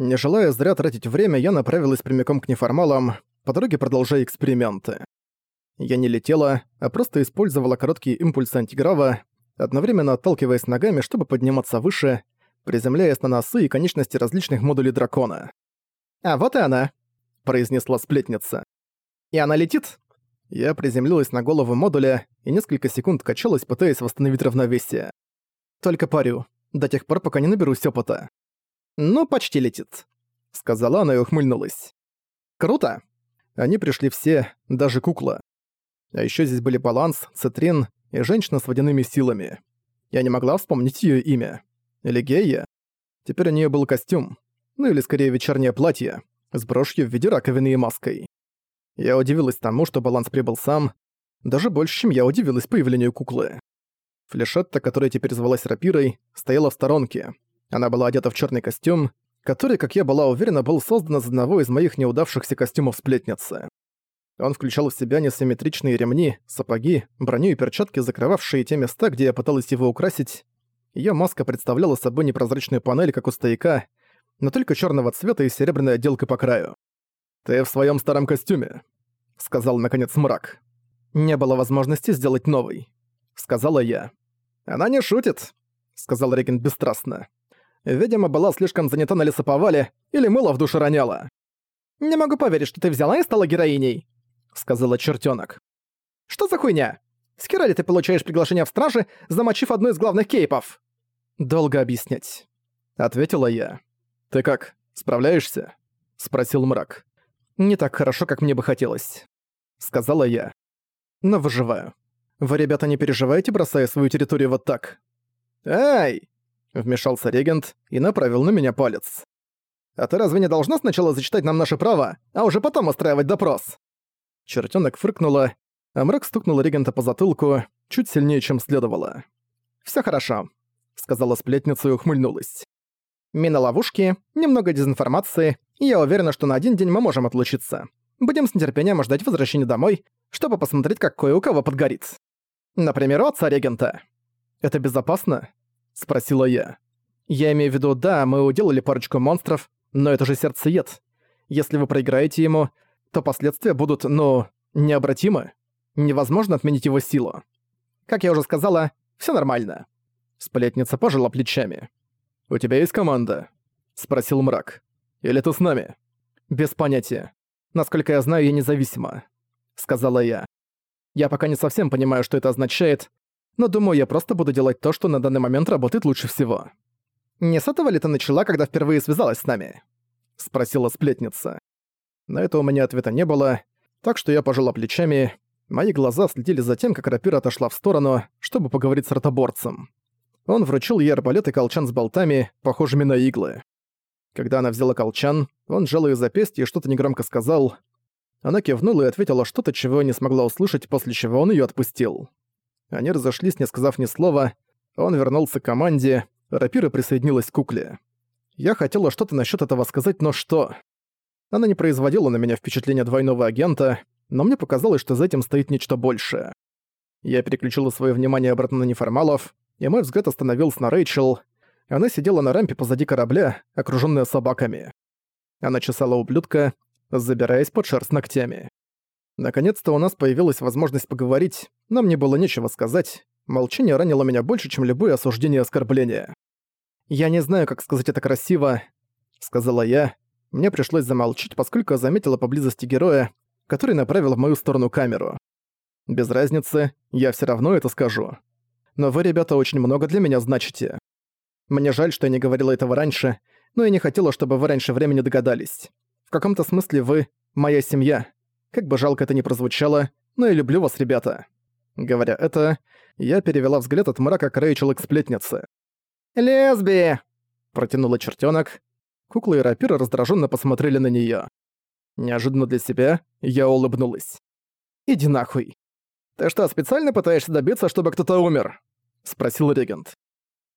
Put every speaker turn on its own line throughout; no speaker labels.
Не желая зря тратить время, я направилась прямиком к неформалам, по дороге продолжая эксперименты. Я не летела, а просто использовала короткие импульсы антиграва, одновременно отталкиваясь ногами, чтобы подниматься выше, приземляясь на носы и конечности различных модулей дракона. «А вот и она», — произнесла сплетница. «И она летит?» Я приземлилась на голову модуля и несколько секунд качалась, пытаясь восстановить равновесие. «Только парю, до тех пор, пока не наберусь опыта». «Ну, почти летит», — сказала она и ухмыльнулась. «Круто!» Они пришли все, даже кукла. А еще здесь были Баланс, Цитрин и женщина с водяными силами. Я не могла вспомнить ее имя. Или Гея? Теперь у нее был костюм. Ну или скорее вечернее платье, с брошью в виде раковины и маской. Я удивилась тому, что Баланс прибыл сам, даже больше, чем я удивилась появлению куклы. Флешетта, которая теперь звалась рапирой, стояла в сторонке. Она была одета в черный костюм, который, как я была уверена, был создан из одного из моих неудавшихся костюмов сплетницы. Он включал в себя несимметричные ремни, сапоги, броню и перчатки, закрывавшие те места, где я пыталась его украсить. Её маска представляла собой непрозрачную панель, как у стояка, но только чёрного цвета и серебряной отделкой по краю. «Ты в своём старом костюме», — сказал наконец мрак. «Не было возможности сделать новый», — сказала я. «Она не шутит», — сказал регент бесстрастно. «Видимо, была слишком занята на лесоповале или мыло в душе роняла». «Не могу поверить, что ты взяла и стала героиней», сказала чертенок. «Что за хуйня? С хера ли ты получаешь приглашение в стражи, замочив одну из главных кейпов?» «Долго объяснять», — ответила я. «Ты как, справляешься?» — спросил мрак. «Не так хорошо, как мне бы хотелось», — сказала я. «Но выживаю. Вы, ребята, не переживайте, бросая свою территорию вот так?» «Эй!» — вмешался регент и направил на меня палец. «А ты разве не должна сначала зачитать нам наши права, а уже потом устраивать допрос?» Чертёнок фыркнула, а мрак стукнул регента по затылку чуть сильнее, чем следовало. «Всё хорошо», — сказала сплетница и ухмыльнулась. «Мина ловушки, немного дезинформации, и я уверена, что на один день мы можем отлучиться. Будем с нетерпением ждать возвращения домой, чтобы посмотреть, как кое у кого подгорит. Например, у отца регента». «Это безопасно?» — спросила я. «Я имею в виду, да, мы уделали парочку монстров, но это же сердцеед. Если вы проиграете ему, то последствия будут, ну, необратимы. Невозможно отменить его силу. Как я уже сказала, все нормально. Сплетница пожала плечами. «У тебя есть команда?» — спросил мрак. «Или ты с нами?» «Без понятия. Насколько я знаю, я независима», — сказала я. «Я пока не совсем понимаю, что это означает, но думаю, я просто буду делать то, что на данный момент работает лучше всего». «Не с этого ли ты начала, когда впервые связалась с нами?» — спросила сплетница. На это у меня ответа не было, так что я пожала плечами. Мои глаза следили за тем, как рапира отошла в сторону, чтобы поговорить с ротоборцем. Он вручил ей арбалет и колчан с болтами, похожими на иглы. Когда она взяла колчан, он сжал её запястье и что-то негромко сказал. Она кивнула и ответила что-то, чего не смогла услышать, после чего он её отпустил. Они разошлись, не сказав ни слова. Он вернулся к команде, рапира присоединилась к кукле. Я хотела что-то насчёт этого сказать, но что? Она не производила на меня впечатление двойного агента, но мне показалось, что за этим стоит нечто большее. Я переключила свое внимание обратно на неформалов, и мой взгляд остановился на Рэйчел. Она сидела на рампе позади корабля, окружённая собаками. Она чесала ублюдка, забираясь под шерсть ногтями. Наконец-то у нас появилась возможность поговорить, но мне было нечего сказать. Молчание ранило меня больше, чем любое осуждение и оскорбление. «Я не знаю, как сказать это красиво», — сказала я, мне пришлось замолчать, поскольку заметила поблизости героя, который направил в мою сторону камеру. Без разницы, я все равно это скажу. Но вы, ребята, очень много для меня значите. Мне жаль, что я не говорила этого раньше, но я не хотела, чтобы вы раньше времени догадались. В каком-то смысле вы — моя семья. Как бы жалко это ни прозвучало, но я люблю вас, ребята. Говоря это, я перевела взгляд от мрака к Рэйчел к сплетнице. «Лесби!» — протянула чертенок, Кукла и рапира раздраженно посмотрели на нее. Неожиданно для себя я улыбнулась. «Иди нахуй». «Ты что, специально пытаешься добиться, чтобы кто-то умер?» — спросил регент.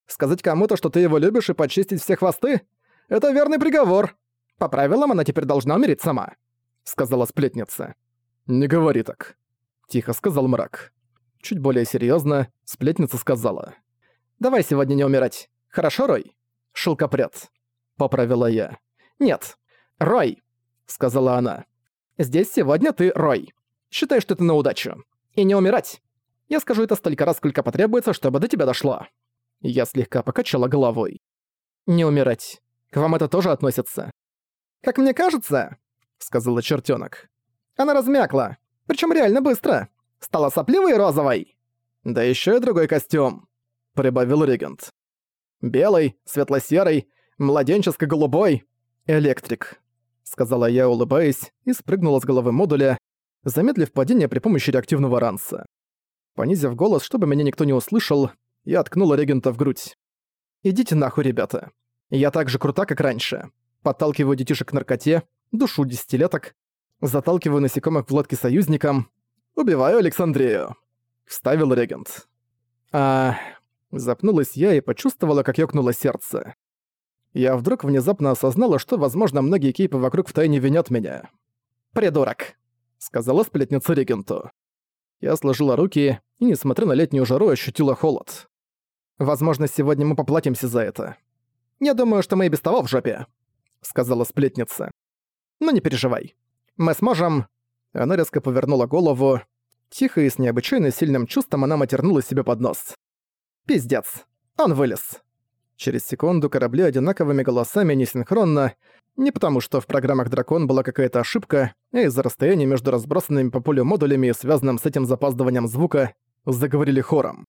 «Сказать кому-то, что ты его любишь и почистить все хвосты? Это верный приговор. По правилам она теперь должна умереть сама», — сказала сплетница. «Не говори так», — тихо сказал мрак. Чуть более серьезно сплетница сказала. «Давай сегодня не умирать. Хорошо, Рой? Шелкопряд поправила я. «Нет. Рой», — сказала она. «Здесь сегодня ты Рой. Считай, что это на удачу. И не умирать. Я скажу это столько раз, сколько потребуется, чтобы до тебя дошло». Я слегка покачала головой. «Не умирать. К вам это тоже относится?» «Как мне кажется», — сказала чертенок. «Она размякла. Причем реально быстро. Стала сопливой и розовой». «Да еще и другой костюм», — прибавил регент. «Белый, светло-серый, младенческо-голубой. Электрик», — сказала я, улыбаясь, и спрыгнула с головы модуля, замедлив падение при помощи реактивного ранца. Понизив голос, чтобы меня никто не услышал, я откнула регента в грудь. «Идите нахуй, ребята. Я так же крута, как раньше. Подталкиваю детишек к наркоте, душу десятилеток, заталкиваю насекомых в лодки союзникам, убиваю Александрию», — вставил регент. А... Запнулась я и почувствовала, как ёкнуло сердце. Я вдруг внезапно осознала, что, возможно, многие кейпы вокруг втайне винят меня. «Придурок», — сказала сплетница регенту. Я сложила руки и, несмотря на летнюю жару, ощутила холод. Возможно, сегодня мы поплатимся за это. Я думаю, что мы и без того в жопе, сказала сплетница. Но не переживай. Мы сможем... Она резко повернула голову. Тихо и с необычайно сильным чувством она матернула себе под нос. Пиздец. Он вылез. Через секунду корабли одинаковыми голосами несинхронно, не потому что в программах «Дракон» была какая-то ошибка, а из-за расстояния между разбросанными по полю модулями и связанным с этим запаздыванием звука, заговорили хором.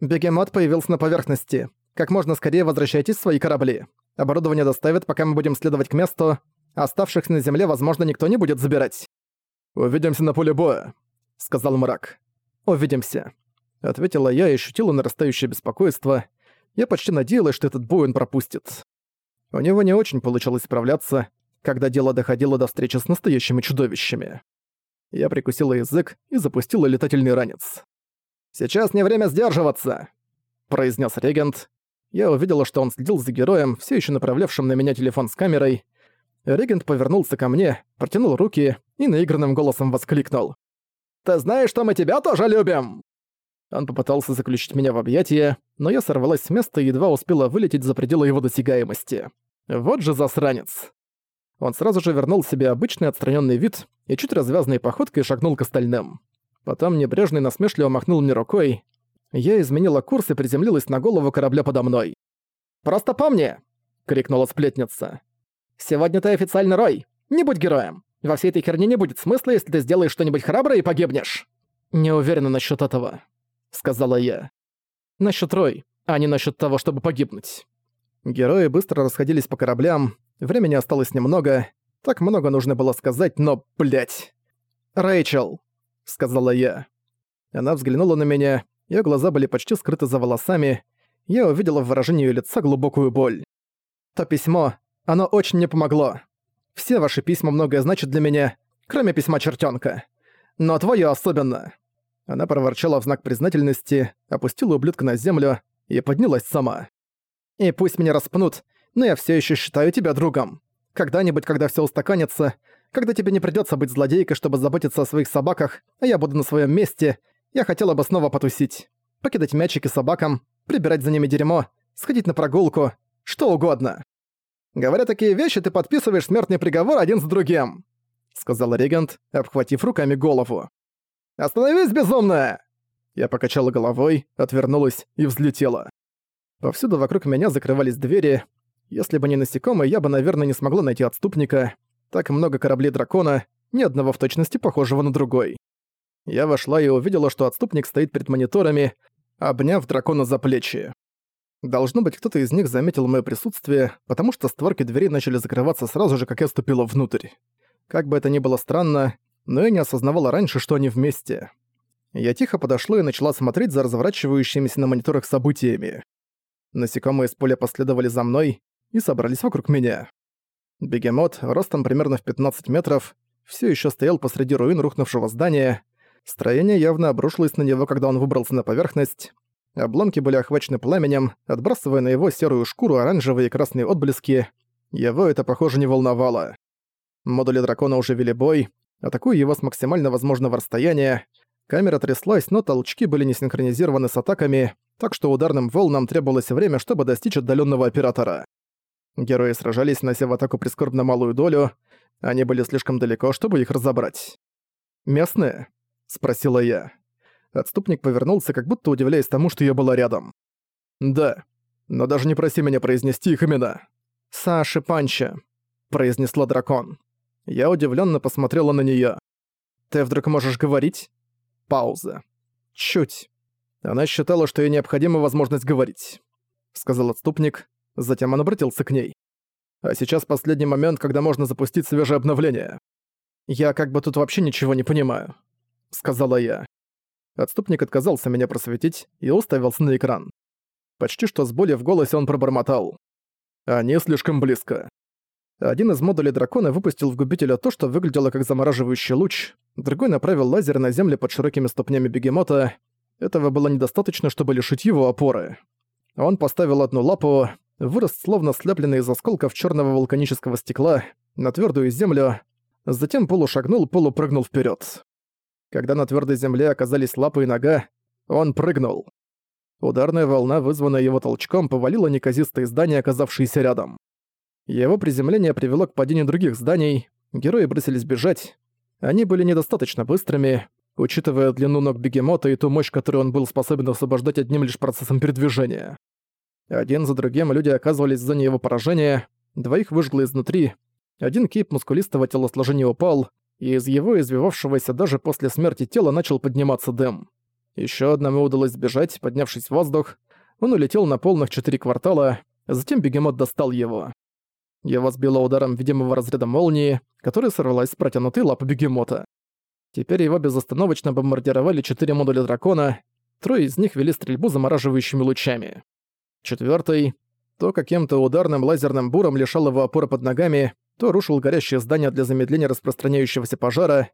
Бегемот появился на поверхности. Как можно скорее возвращайтесь в свои корабли. Оборудование доставят, пока мы будем следовать к месту. Оставшихся на земле, возможно, никто не будет забирать. «Увидимся на поле боя», — сказал мрак. «Увидимся», — ответила я и ощутила нарастающее беспокойство. Я почти надеялась, что этот бой он пропустит. У него не очень получалось справляться, когда дело доходило до встречи с настоящими чудовищами. Я прикусила язык и запустила летательный ранец. «Сейчас не время сдерживаться!» – произнес регент. Я увидела, что он следил за героем, все еще направлявшим на меня телефон с камерой. Регент повернулся ко мне, протянул руки и наигранным голосом воскликнул. «Ты знаешь, что мы тебя тоже любим!» Он попытался заключить меня в объятия, но я сорвалась с места и едва успела вылететь за пределы его досягаемости. Вот же засранец. Он сразу же вернул себе обычный отстраненный вид и чуть развязной походкой шагнул к остальным. Потом небрежно и насмешливо махнул мне рукой. Я изменила курс и приземлилась на голову корабля подо мной. «Просто помни!» — крикнула сплетница. «Сегодня ты официальный Рой. Не будь героем. Во всей этой херне не будет смысла, если ты сделаешь что-нибудь храброе и погибнешь». «Не уверена насчет этого», — сказала я. «Насчет Рой, а не насчет того, чтобы погибнуть». Герои быстро расходились по кораблям, времени осталось немного, так много нужно было сказать, но, блять. «Рэйчел», — сказала я. Она взглянула на меня, её глаза были почти скрыты за волосами, я увидела в выражении её лица глубокую боль. «То письмо, оно очень мне помогло. Все ваши письма многое значат для меня, кроме письма чертёнка. Но твоё особенно». Она проворчала в знак признательности, опустила ублюдка на землю и поднялась сама. «И пусть меня распнут, но я всё ещё считаю тебя другом. Когда-нибудь, когда всё устаканится, когда тебе не придётся быть злодейкой, чтобы заботиться о своих собаках, а я буду на своём месте, я хотела бы снова потусить. Покидать мячики собакам, прибирать за ними дерьмо, сходить на прогулку, что угодно. Говоря такие вещи, ты подписываешь смертный приговор один за другим», — сказал регент, обхватив руками голову. «Остановись, безумная!» Я покачала головой, отвернулась и взлетела. Повсюду вокруг меня закрывались двери. Если бы не насекомые, я бы, наверное, не смогла найти отступника. Так много кораблей дракона, ни одного в точности похожего на другой. Я вошла и увидела, что отступник стоит перед мониторами, обняв дракона за плечи. Должно быть, кто-то из них заметил моё присутствие, потому что створки дверей начали закрываться сразу же, как я ступила внутрь. Как бы это ни было странно, но я не осознавала раньше, что они вместе. Я тихо подошла и начала смотреть за разворачивающимися на мониторах событиями. Насекомые из поля последовали за мной и собрались вокруг меня. Бегемот, ростом примерно в 15 метров, все еще стоял посреди руин рухнувшего здания. Строение явно обрушилось на него, когда он выбрался на поверхность. Обломки были охвачены пламенем, отбрасывая на его серую шкуру оранжевые и красные отблески. Его это, похоже, не волновало. Модули дракона уже вели бой, атакуя его с максимально возможного расстояния. Камера тряслась, но толчки были не синхронизированы с атаками, так что ударным волнам требовалось время, чтобы достичь отдаленного оператора. Герои сражались, нося в атаку прискорбно малую долю. Они были слишком далеко, чтобы их разобрать. «Местные?» — спросила я. Отступник повернулся, как будто удивляясь тому, что я была рядом. «Да, но даже не проси меня произнести их имена». «Саши Панча», — произнесла дракон. Я удивленно посмотрела на нее. «Ты вдруг можешь говорить?» Пауза. «Чуть». Она считала, что ей необходима возможность говорить. Сказал отступник, затем он обратился к ней. «А сейчас последний момент, когда можно запустить свежее обновление. Я как бы тут вообще ничего не понимаю», — сказала я. Отступник отказался меня просветить и уставился на экран. Почти что с болью в голосе он пробормотал. «Они слишком близко». Один из модулей дракона выпустил в губителя то, что выглядело как замораживающий луч, другой направил лазер на землю под широкими ступнями бегемота. Этого было недостаточно, чтобы лишить его опоры. Он поставил одну лапу, вырос словно слепленный из осколков черного вулканического стекла, на твердую землю, затем полушагнул, полупрыгнул вперед. Когда на твердой земле оказались лапы и нога, он прыгнул. Ударная волна, вызванная его толчком, повалила неказистые здания, оказавшиеся рядом. Его приземление привело к падению других зданий, герои бросились бежать. Они были недостаточно быстрыми, учитывая длину ног бегемота и ту мощь, которую он был способен освобождать одним лишь процессом передвижения. Один за другим люди оказывались в зоне его поражения, двоих выжгло изнутри, один кейп мускулистого телосложения упал, и из его извивавшегося даже после смерти тела начал подниматься дым. Еще одному удалось сбежать, поднявшись в воздух. Он улетел на полных четыре квартала, затем бегемот достал его. Его сбило ударом видимого разряда молнии, который сорвалась с протянутой лапы бегемота. Теперь его безостановочно бомбардировали четыре модуля дракона, трое из них вели стрельбу замораживающими лучами. Четвертый, то каким-то ударным лазерным буром лишал его опоры под ногами, то рушил горящее здание для замедления распространяющегося пожара.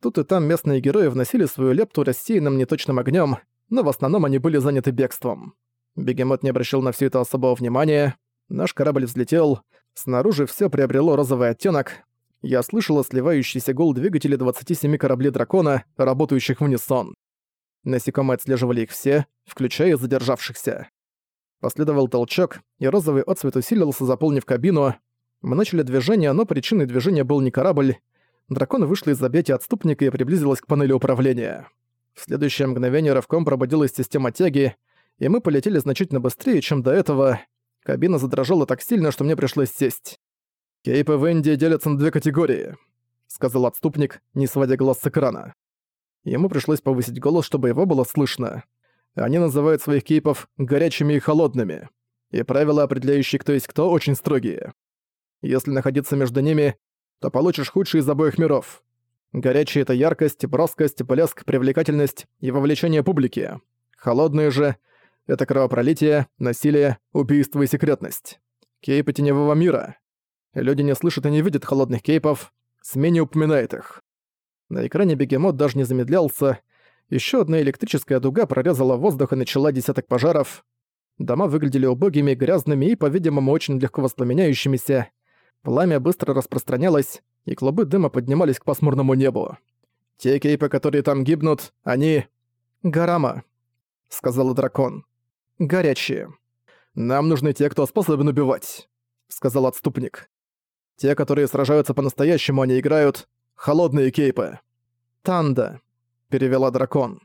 Тут и там местные герои вносили свою лепту рассеянным неточным огнем, но в основном они были заняты бегством. Бегемот не обращал на все это особого внимания. Наш корабль взлетел, снаружи все приобрело розовый оттенок. Я слышала сливающийся гул двигателей 27 кораблей дракона, работающих в унисон. Насекомые отслеживали их все, включая задержавшихся. Последовал толчок, и розовый отцвет усилился, заполнив кабину, мы начали движение, но причиной движения был не корабль. Дракон вышла из объятия отступника и приблизилась к панели управления. В следующее мгновение рывком пробудилась система тяги, и мы полетели значительно быстрее, чем до этого. Кабина задрожала так сильно, что мне пришлось сесть. «Кейпы в Индии делятся на две категории», — сказал отступник, не сводя глаз с экрана. Ему пришлось повысить голос, чтобы его было слышно. Они называют своих кейпов «горячими» и «холодными». И правила, определяющие кто есть кто, очень строгие. Если находиться между ними, то получишь худший из обоих миров. Горячие — это яркость, броскость, блеск, привлекательность и вовлечение публики. Холодные же — это кровопролитие, насилие, убийство и секретность. Кейпы теневого мира. Люди не слышат и не видят холодных кейпов, СМИ не упоминает их. На экране бегемот даже не замедлялся, еще одна электрическая дуга прорезала воздух и начала десяток пожаров. Дома выглядели убогими, грязными и, по-видимому, очень легко воспламеняющимися. Пламя быстро распространялось, и клубы дыма поднимались к пасмурному небу. «Те кейпы, которые там гибнут, они...» «Гарама», — сказал дракон. «Горячие. Нам нужны те, кто способен убивать», — сказал отступник. «Те, которые сражаются по-настоящему, они играют холодные кейпы». «Танда», — перевела дракон.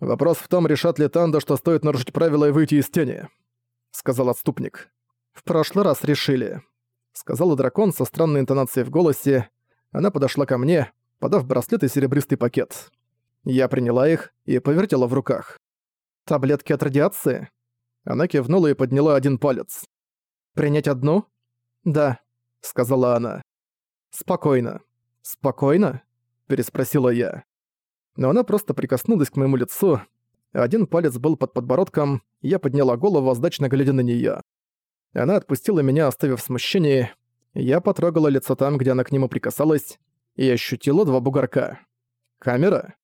«Вопрос в том, решат ли Танда, что стоит нарушить правила и выйти из тени», — сказал отступник. «В прошлый раз решили», сказала дракон со странной интонацией в голосе. Она подошла ко мне, подав браслет и серебристый пакет. Я приняла их и повертела в руках. «Таблетки от радиации?» Она кивнула и подняла один палец. «Принять одну?» «Да», — сказала она. «Спокойно». «Спокойно?» — переспросила я. Но она просто прикоснулась к моему лицу. Один палец был под подбородком, и я подняла голову, сдачно глядя на неё. Она отпустила меня, оставив смущение. Я потрогала лицо там, где она к нему прикасалась, и ощутила два бугорка. Камера?